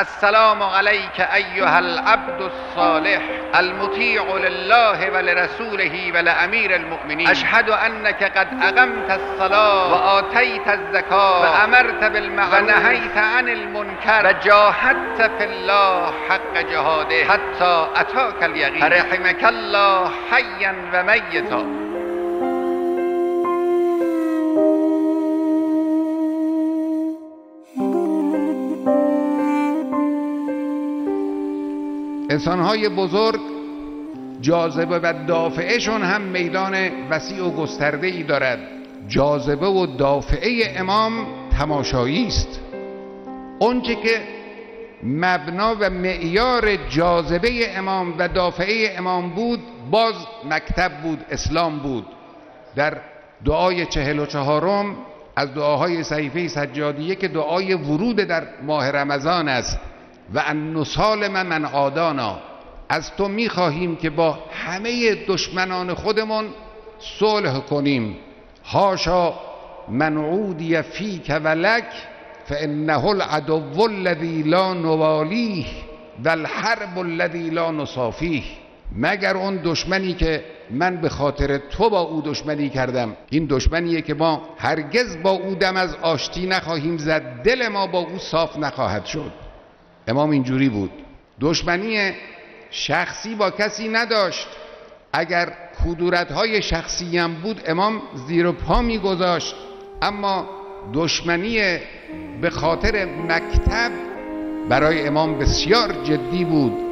السلام عليك أيها العبد الصالح المطيع لله ولرسوله ولأمير المؤمنين. أشهد أنك قد أقمت الصلاة وآتيت الزكاة وأمرت بالمعروف ونهيت عن المنكر وجاهدت في الله حق جهاده حتى أتاك اليقين. فرحمك الله حيا وميتا. انسانهای بزرگ جاذبه و دافعهشون هم میدان وسیع و گسترده ای دارد. جاذبه و دافعه امام تماشایی است. اونچه که مبنا و معیار جاذبه امام و دافعه امام بود باز مکتب بود اسلام بود. در دعای چهل و چهارم از دعاهای صحیفه سجادیه که دعای ورود در ماه رمضان است. و ان نسالم من عادانا از تو می‌خواهیم که با همه دشمنان خودمون صلح کنیم. هاشا منعودی فیک و لک فانه العدو الذی لا نوالیه و الحرب الذی لا نصافیه. مگر اون دشمنی که من به خاطر تو با او دشمنی کردم؟ این دشمنیه که ما هرگز با او دم از آشتی نخواهیم زد. دل ما با او صاف نخواهد شد. امام اینجوری بود. دشمنی شخصی با کسی نداشت. اگر کدورت های شخصی هم بود امام زیر پا میگذاشت. اما دشمنی به خاطر مکتب برای امام بسیار جدی بود.